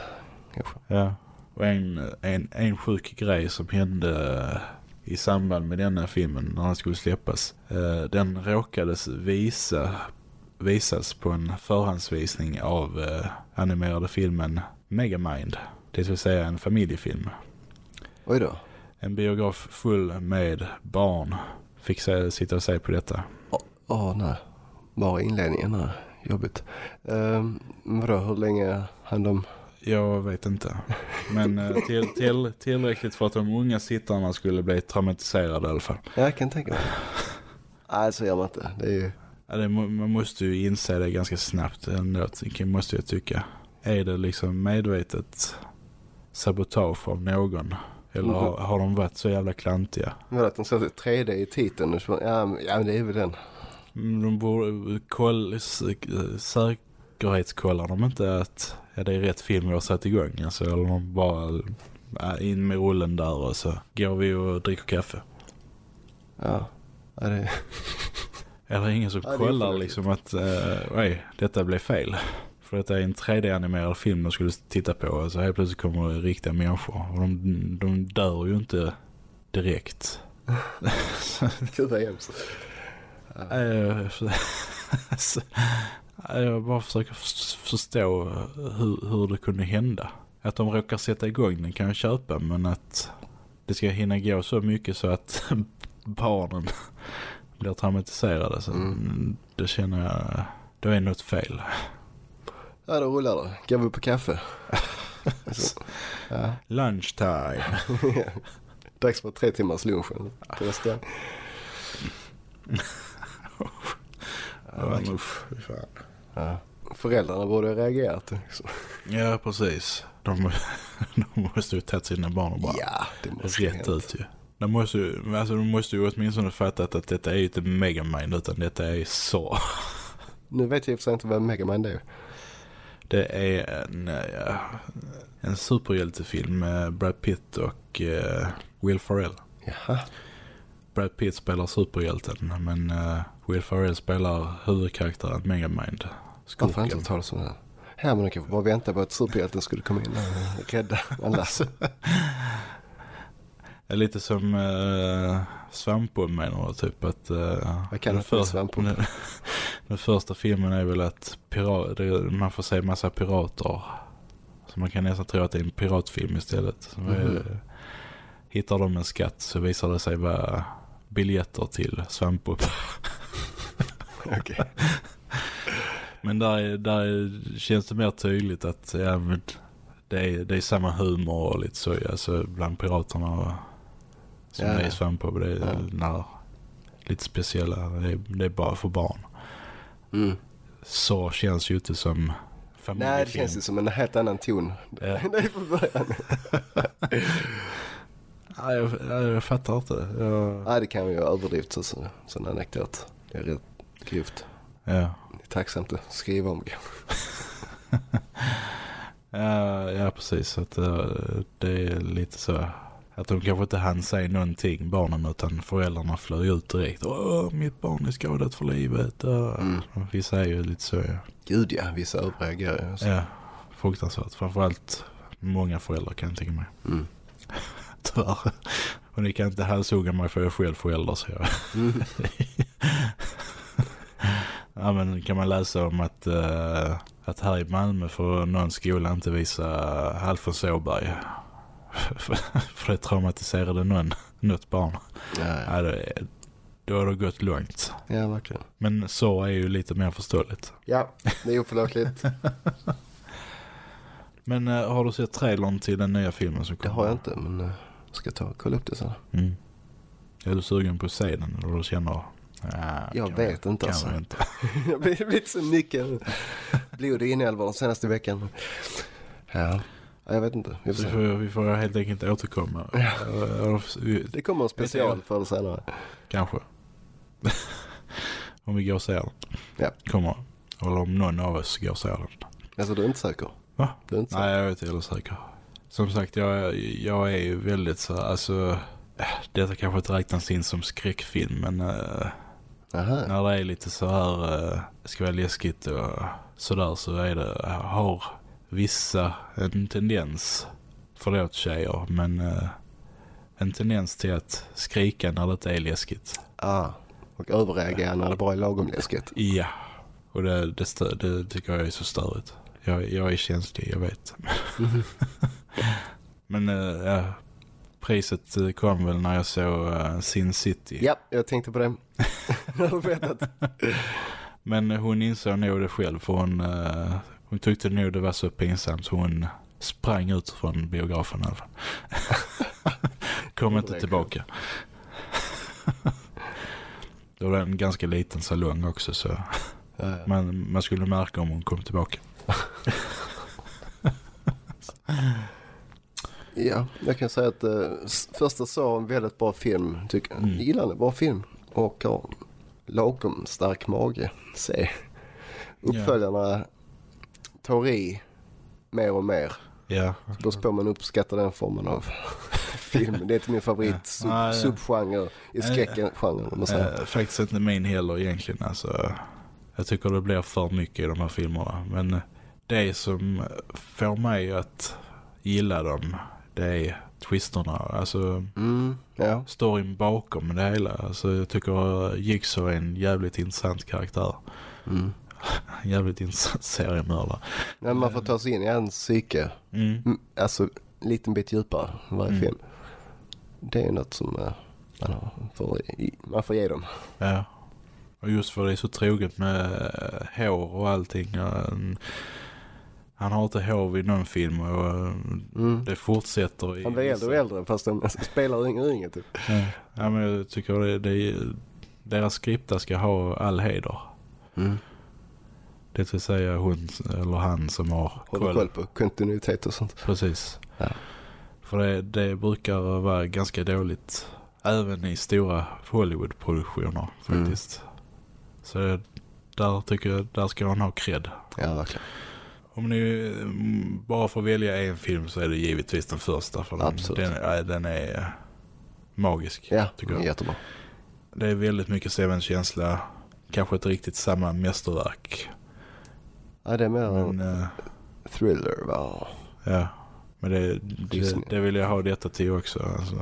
Kanske. ja. Och en, en, en sjuk grej som hände i samband med denna filmen när den skulle släppas. Eh, den råkades visa, visas på en förhandsvisning av eh, animerade filmen Megamind. Det vill säga en familjefilm. Oj då. En biograf full med barn fick sitta och se på detta. Åh nej. Bara inledningen här. Jobbigt. Um, vadå, hur länge hann de? Jag vet inte. Men eh, till, till, tillräckligt för att de unga sittarna skulle bli traumatiserade i alla fall. Ja, jag kan tänka mig. Nej, så gör man inte. Det är ju... Ja, det, man måste ju inse det ganska snabbt ändå, måste jag tycka. Är det liksom medvetet sabotage av någon? Eller har, har de varit så jävla klantiga? Vadå, att de sätter 3D i titeln? men- ja, men det är väl den. De borde koll, s- säkerhetskollar de inte att ja, det är rätt film vi har satt igång. Alltså, eller de bara ja, in med rullen där och så går vi och dricker kaffe. Ja. ja det... Eller ingen som Ja, är kollar liksom att uh, oj, detta blev fel. För att det är en 3D-animerad film de skulle titta på och så helt plötsligt kommer det riktiga människor. Och de, de dör ju inte direkt. Gud vad hemskt. Eh, Jag bara försöker förstå hur, hur det kunde hända. Att de råkar sätta igång den kan jag köpa men att det ska hinna gå så mycket så att barnen blir traumatiserade. Så Mm. Det känner jag, då är något fel. Ja, då rullar det. Går vi på kaffe? Ja. Lunchtime. Dags för tre timmars på restaurang. Ja, men uff, fy fan. Ja. Föräldrarna borde ha reagerat. liksom. ja precis. De, de måste ju tagit sina barn och bara Ja, det måste rätt hänt. ut ju. De måste ju, alltså de måste ju åtminstone fattat att detta är ju inte Megamind utan detta är så. Nu vet jag inte vad Megamind är. Det är en, en superhjältefilm med Brad Pitt och eh, Will Ferrell. Jaha. Brad Pitt spelar superhjälten men eh, Will Ferrell spelar huvudkaraktären Megamind. Varför har jag inte Skurken. talas om det? Här men de kanske bara vänta på att superhjälten skulle komma in och rädda alla. Är lite som uh, Svampbob menar du typ att... Uh, Vad kallas det, Svampbob? Den, den första filmen är väl att pirat, man får se massa pirater. Så man kan nästan tro att det är en piratfilm istället. Så Mhm. eh, hittar de en skatt så visar det sig vara biljetter till Svampbob. Okej. Men där, är- där är- känns det mer tydligt att ja, det, är, det är samma humor och lite så. Alltså bland piraterna och, som Ja, det är i Svampbob. Det är Ja. när, lite speciella. Det är, det är bara för barn. Mm. Så känns ju inte som familjefilm. Nej, det känns ju som en helt annan ton. Ja. Det är från början. Nej, jag, jag, jag fattar inte. Jag, Nej, det kan ju vara överdrivet så, så, sån anekdot. Det är rätt grovt. ja. Det är tacksamt att skriva om. Ja, ja, precis. Att, eh, det är lite så att de kanske inte hann säga någonting, barnen, utan föräldrarna flög ut direkt. Åh, mitt barn är skadat för livet. Mm. Vissa är ju lite så, ja. Gud ja, vissa överreagerar ja. Fruktansvärt. Framförallt många föräldrar kan jag tänka mig. Mm. Tyvärr. Och ni kan inte halshugga mig för jag själv förälder, så jag. Mm. Ja men kan man läsa om att uh, att här i Malmö får någon skola inte visa Alfons Åberg. för, för det traumatiserade någon, något barn. Ja, ja. Ja, det, då har det gått långt. ja verkligen. Men så är ju lite mer förståeligt. Ja, det är oförlåtligt. Men eh, har du sett trailern till den nya filmen som det kommer? har jag inte, men uh, ska ta kolla upp det sen. Mm. Är du sugen på att se den? Eller du känner... Ja, Jag kan vet vi- inte kan alltså. vi inte. jag blir lite så mycket blod i inälvor den senaste veckan. Ja, ja jag vet inte. Vi får Vi får, vi får helt enkelt återkomma. Ja. Det kommer en special förr eller senare. Kanske. om vi går och ser den. Ja. Kommer. Eller om någon av oss går och ser den. Alltså du är inte säker? Va? Du är inte säker? Nej, jag är inte heller säker. Som sagt, jag, jag är ju väldigt så alltså... äh, Detta kanske inte räknas in som skräckfilm, men Aha. när det är lite så här, äh, ska vara läskigt och sådär så är det, har vissa en tendens, förlåt tjejer, men äh, en tendens till att skrika när det är läskigt. Ah. Och överreagera när det bara är lagom läskigt. Ja, och det, det, det tycker jag är så störigt. Jag, jag är känslig, jag vet. Men äh, ja, priset eh, kom väl när jag såg uh, Sin City. Ja, jag tänkte på det. Jag har vetat. Men hon insåg nog det själv för hon, eh, hon tyckte nog det var så pinsamt så hon sprang ut från biografen i alla fall. Kom inte tillbaka. Det var en ganska liten salong också så man, man skulle märka om hon kom tillbaka. Ja, jag kan säga att uh, första sa en väldigt bra film. Tycker Mm. Gillande bra film. Och har lagom stark mage. Se. Uppföljarna tar i mer och mer. Ja, Då spår man uppskatta den formen av film. Det är inte min favorit sub, Ja, ja. subgenre i skräckgenren. om man säger. eh, faktiskt inte min heller egentligen. Alltså, jag tycker det blir för mycket i de här filmerna. Men det som får mig att gilla dem, det är twisterna. Alltså Mm, ja. storyn bakom det hela. Alltså, jag tycker Jigsaw är en jävligt intressant karaktär. Mm. Jävligt intressant seriemördare. Men man får ta sig in i hans psyke. Mm. Mm, Alltså en liten bit djupare varje Mm. film. Det är något som eh, man, får, man får ge dem. Ja. Och just för det är så troget med eh, hår och allting. Och, han har inte hår vid någon film och eh, Mm. det fortsätter. i Han blir äldre och äldre fast de spelar yngre yngre typ. Ja. ja, men jag tycker det, det deras skripta ska ha all heder. Mm. Det vill säga hon eller han som har Håller koll. koll på kontinuitet och sånt. Precis. Ja. För det, det brukar vara ganska dåligt även i stora Hollywood-produktioner faktiskt. Så det, där tycker jag, där ska han ha cred. Ja, verkligen. Om ni mm, bara får välja en film så är det givetvis den första. För den, Absolut. den, är- den är magisk. Ja, tycker jag. jättebra. Det är väldigt mycket Seven-känsla. Kanske inte riktigt samma mästerverk. Ja, det är mer en eh, thriller va? ja. Men det, det, det vill jag ha detta till också. Alltså,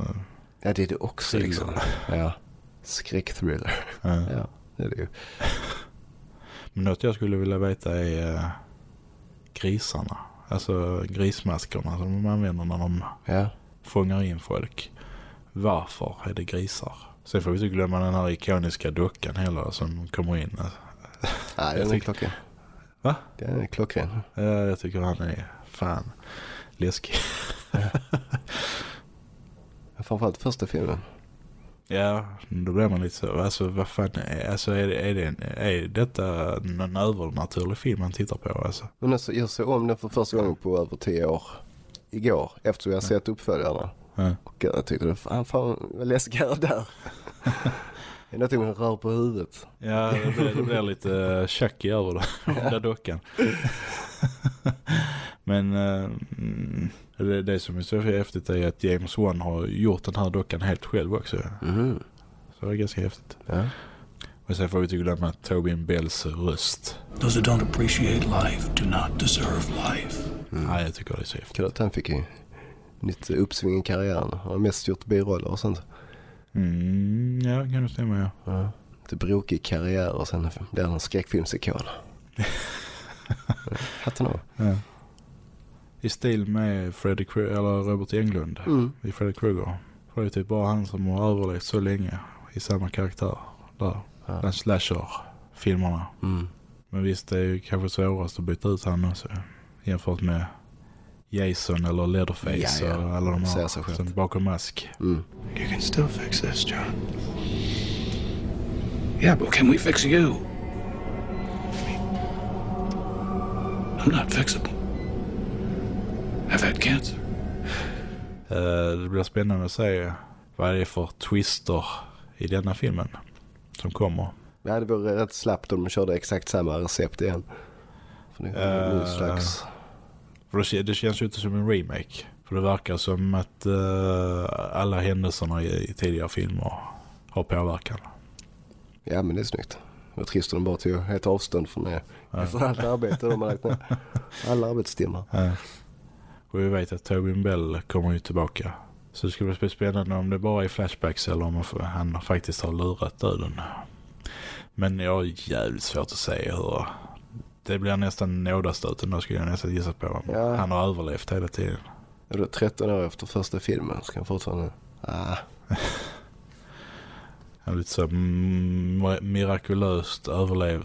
Ja, det är det också Thriller. liksom. Ja. Skräckthriller. ja. Ja, det är det ju. Men något jag skulle vilja veta är eh, grisarna. Alltså grismaskerna som de använder när de Ja. fångar in folk. Varför är det grisar? Sen får vi inte glömma den här ikoniska dockan heller som kommer in. Ja, Jag den är klockren. Va? Den är klockren. Ja, jag tycker han är fan läskig. Framförallt första filmen. Ja, då blir man lite så. Alltså vad fan är, alltså, är, det, är, det, en- är detta någon övernaturlig film man tittar på? Alltså? Men alltså, jag såg om den för första gången på över tio år. Igår, efter jag sett uppföljarna. Ja. Och jag tyckte det fan, fan vad det där. det är någonting med rör på huvudet. Ja, det blir, det blir lite Chucky över det, den där dockan. Men eh, mm, det, det som är så häftigt är att James Wan har gjort den här dockan helt själv också. Mhm. Så det är ganska häftigt. Ja. Och sen får vi inte glömma Tobin Bells röst. Those who don't appreciate life do not deserve life. Nej, jag tycker det är så häftigt. Kul att han fick ju nytt uppsving i karriären. Han har mest gjort biroller och sånt. Mm, ja, kan det stämma ja. Ja. Lite brokig karriär och sen blir han en skräckfilmsikon. Hatten av. Ja. I stil med Freddy Kru- eller Robert Englund Mm. i Freddy Krueger. För det är typ bara han som har överlevt så länge i samma karaktär där. Ja. Den slasher-filmerna. Mm. Men visst, det är ju kanske svårast att byta ut han också. Jämfört med Jason eller Leatherface Ja, ja. och alla de här som bakom mask. Mm. You can still fix this, John. Yeah, but can we fix you? I'm not fixable. I've had cancer. Eh, Det blir spännande att se vad det är för twister i denna filmen som kommer. Ja, det vore rätt slappt om de körde exakt samma recept igen. För det är uh, Eh, slags... För det, kä- det känns ju inte som en remake. För det verkar som att eh, alla händelserna i, i tidigare filmer har påverkan. Ja, men det är snyggt. Var trist de bara tog ett avstånd från det. Ja. Från allt arbete de har lagt ner. Alla arbetstimmar. Eh, Och vi vet att Tobin Bell kommer ju tillbaka. Så det ska bli spännande om det bara är flashbacks eller om han faktiskt har lurat döden. Men jag har jävligt svårt att se hur... Det blir nästan nådastöten då skulle jag nästan gissa på. Ja. Han har överlevt hela tiden. Och då 13 år efter första filmen ska han fortfarande... Ah, Han har lite så mirakulöst överlev,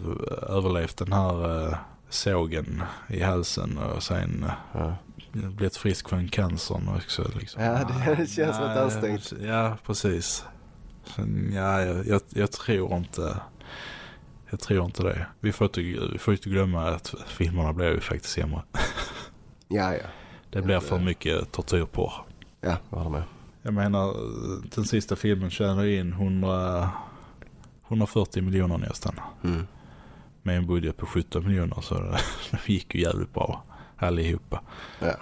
överlevt den här eh, sågen i halsen och sen eh, ja. blivit frisk från cancern också. Liksom. Ja, det- det känns rätt ansträngt. Ja, precis. Ja, jag, jag, jag tror inte... Jag tror inte det. Vi får inte, vi får inte glömma att filmerna blir ju faktiskt sämre. Ja, ja. Det blir för mycket tortyr på. Ja, jag håller med. Jag menar, den sista filmen tjänade in 100, 140 miljoner nästan. Mm. Med en budget på 17 miljoner så det, det gick ju jävligt bra allihopa. Ja.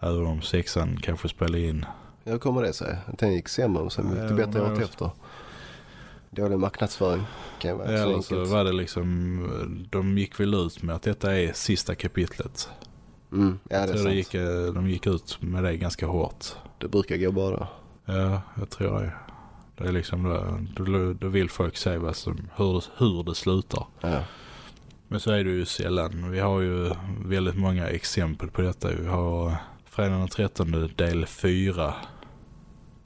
Även om sexan kanske spelade in. Hur kommer det sig? Att den gick sämre och sen gick det bättre året efter? Dålig marknadsföring kan vara så Eller enkelt. så var det liksom, de gick väl ut med att detta är sista kapitlet. Mm, ja, det Jag är tror det sant. gick, eh, de gick ut med det ganska hårt. Det brukar gå bra då. Ja, jag tror det. Det är liksom, då, då, då vill folk se vad som, hur, det- hur det slutar. Ja. Men så är det ju sällan. Vi har ju väldigt många exempel på detta. Vi har fredagen den 13 del 4.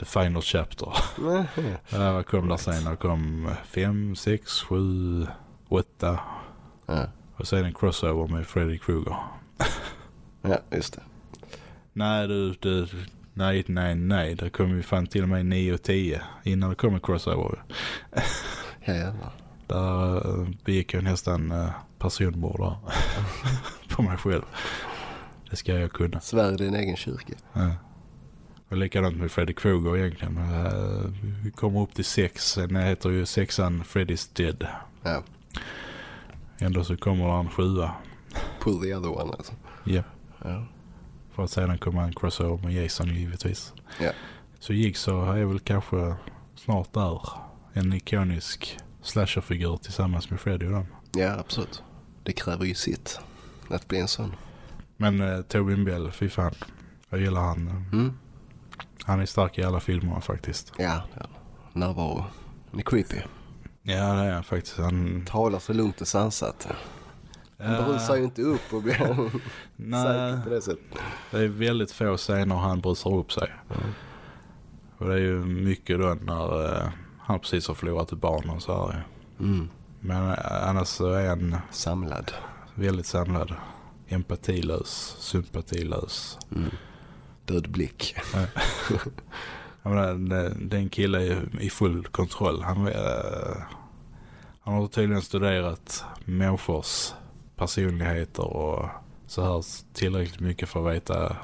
The Final Chapter. Vad kom där sen? Det kom 5, 6, 7, 8. ja. Och sen en crossover med Freddy Krueger. ja, just det. Nej, du, du, nej, nej, nej. Det kom ju fan till och med 9 och 10 innan det kom en crossover. Ja, jävlar. Där uh, begick jag nästan uh, personmord där. på mig själv. Det ska jag kunna. Svär i din egen kyrka. Ja. Och likadant med Freddy Krueger egentligen. Uh, vi kommer upp till sex. Sen heter ju sexan Freddy's Dead. Ja. Ändå så kommer det en sjua. Pull the other one alltså. Ja. Ja. För att sedan komma en crossover med Jason givetvis. Ja. Så Jigsaw är väl kanske snart där. En ikonisk slasherfigur tillsammans med Freddy och dem. ja, absolut. Det kräver ju sitt. Att bli en sån. Men eh, Tobin Bell, fy fan. Jag gillar han. Mm. Han är stark i alla filmerna faktiskt. Ja, ja. Närvaro. Han är creepy. Ja, det är han faktiskt. Han... Talar så lugnt och sansat. Han Ja, brusar ju inte upp och blir Nej, säker på det sättet. det är väldigt få scener han brusar upp sig. Och det är ju mycket då när eh, han precis har förlorat ett barn och så här. Mm. Men eh, annars så är han Samlad. väldigt samlad. Empatilös, sympatilös. Mm. Död blick. Jag menar, det- det är i full kontroll. Han, eh, han har tydligen studerat människors personligheter och så här tillräckligt mycket för att veta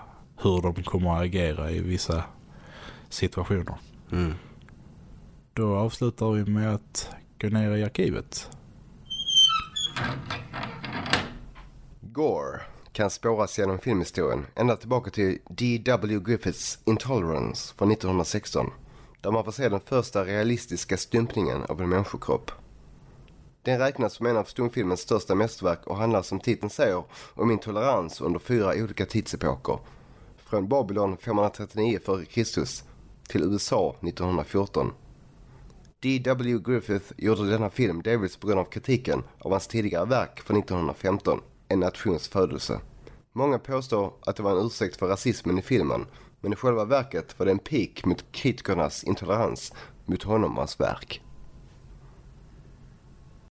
hur de kommer att agera i vissa situationer. Mm. Då avslutar vi med att gå ner i arkivet. Gore kan spåras genom filmhistorien ända tillbaka till D.W. Griffiths Intolerance från 1916 där man får se den första realistiska stympningen av en människokropp. Den räknas som en av stumfilmens största mästerverk och handlar som titeln säger om intolerans under fyra olika tidsepoker. Från Babylon 539 f.Kr. till USA 1914. D.W. Griffith gjorde denna film delvis på grund av kritiken av hans tidigare verk från 1915, en nations födelse. Många påstår att det var en ursäkt för rasismen i filmen, men i själva verket var det en pik mot kritikernas intolerans mot honom och hans verk.